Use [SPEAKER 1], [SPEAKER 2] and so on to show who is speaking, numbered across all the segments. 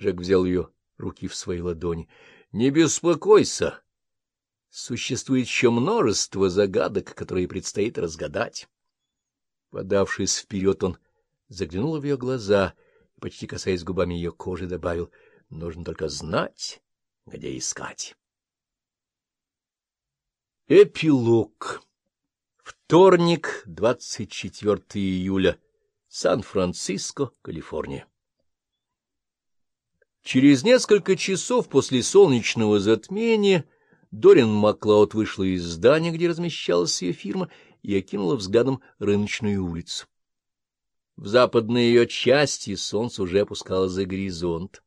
[SPEAKER 1] Джек взял ее руки в свои ладони. — Не беспокойся. Существует еще множество загадок, которые предстоит разгадать. Подавшись вперед, он заглянул в ее глаза и, почти касаясь губами ее кожи, добавил, — нужно только знать, где искать. Эпилог. Вторник, 24 июля. Сан-Франциско, Калифорния. Через несколько часов после солнечного затмения Дорин Маклауд вышла из здания, где размещалась ее фирма, и окинула взглядом рыночную улицу. В западной ее части солнце уже опускалось за горизонт.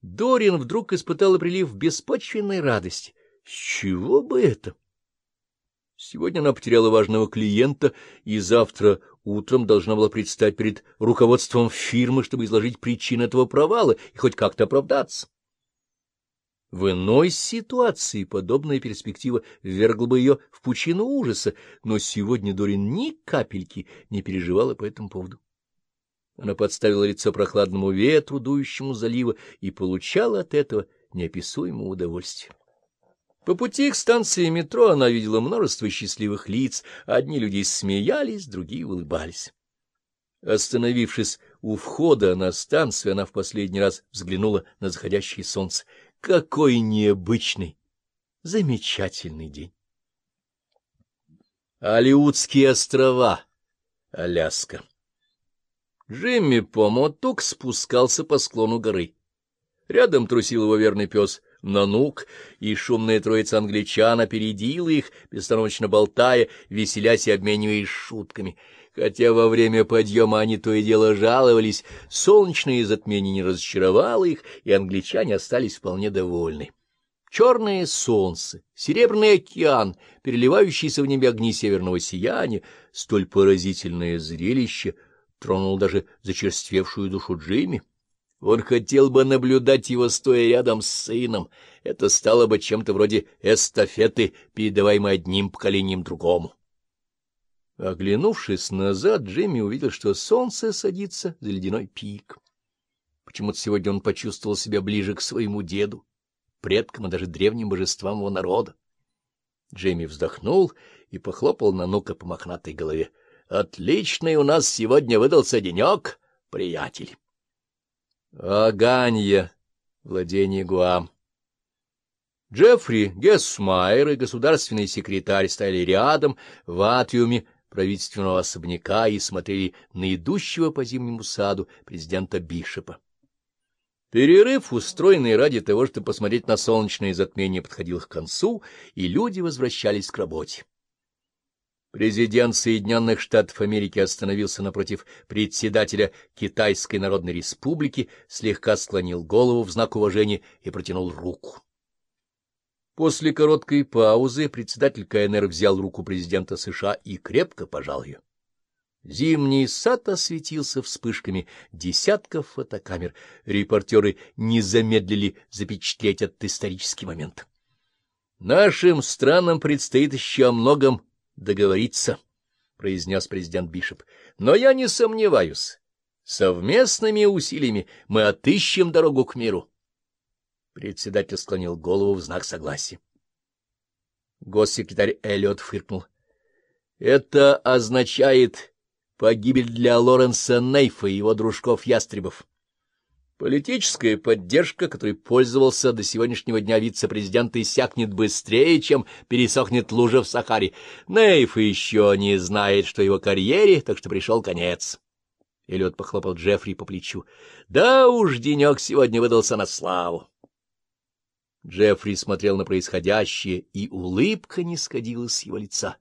[SPEAKER 1] Дорин вдруг испытала прилив беспочвенной радости. С чего бы это? Сегодня она потеряла важного клиента, и завтра утром должна была предстать перед руководством фирмы, чтобы изложить причины этого провала и хоть как-то оправдаться. В иной ситуации подобная перспектива ввергла бы ее в пучину ужаса, но сегодня Дорин ни капельки не переживала по этому поводу. Она подставила лицо прохладному ветру, дующему залива, и получала от этого неописуемое удовольствие. По пути к станции метро она видела множество счастливых лиц, одни люди смеялись, другие улыбались. Остановившись у входа на станцию, она в последний раз взглянула на заходящее солнце. Какой необычный, замечательный день! Алиутские острова, Аляска. Джимми Помотук спускался по склону горы. Рядом трусил его верный пес Нанук, и шумная троица англичан опередила их, бестановочно болтая, веселясь и обмениваясь шутками — Хотя во время подъема они то и дело жаловались, солнечное затмение не разочаровало их, и англичане остались вполне довольны. Черное солнце, серебряный океан, переливающийся в небе огни северного сияния, столь поразительное зрелище тронул даже зачерствевшую душу Джимми. Он хотел бы наблюдать его, стоя рядом с сыном. Это стало бы чем-то вроде эстафеты, передаваемой одним поколением другому. Оглянувшись назад, Джимми увидел, что солнце садится за ледяной пик. Почему-то сегодня он почувствовал себя ближе к своему деду, предкам и даже древним божествам его народа. Джимми вздохнул и похлопал на нука по мохнатой голове. — Отличный у нас сегодня выдался денек, приятель. Аганья, владение Гуам. Джеффри Гессмайер и государственный секретарь стояли рядом в атриуме правительственного особняка и смотрели на идущего по зимнему саду президента Бишопа. Перерыв, устроенный ради того, чтобы посмотреть на солнечное затмение, подходил к концу, и люди возвращались к работе. Президент Соединенных Штатов Америки остановился напротив председателя Китайской Народной Республики, слегка склонил голову в знак уважения и протянул руку. После короткой паузы председатель КНР взял руку президента США и крепко пожал ее. Зимний сад осветился вспышками десятков фотокамер. Репортеры не замедлили запечатлеть этот исторический момент. «Нашим странам предстоит еще многом договориться», — произнес президент Бишоп. «Но я не сомневаюсь. Совместными усилиями мы отыщем дорогу к миру». Председатель склонил голову в знак согласия. Госсекретарь Эллиот фыркнул. — Это означает погибель для Лоренса Нейфа и его дружков-ястребов. Политическая поддержка, которой пользовался до сегодняшнего дня вице-президент, иссякнет быстрее, чем пересохнет лужа в Сахаре. Нейф еще не знает, что его карьере, так что пришел конец. Эллиот похлопал Джеффри по плечу. — Да уж, денек сегодня выдался на славу. Джеффри смотрел на происходящее, и улыбка не сходила с его лица.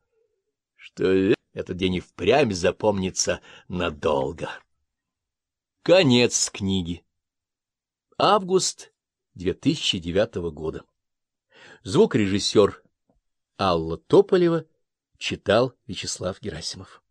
[SPEAKER 1] Что этот день и впрямь запомнится надолго. Конец книги. Август 2009 года. Звукорежиссер Алла Тополева читал Вячеслав Герасимов.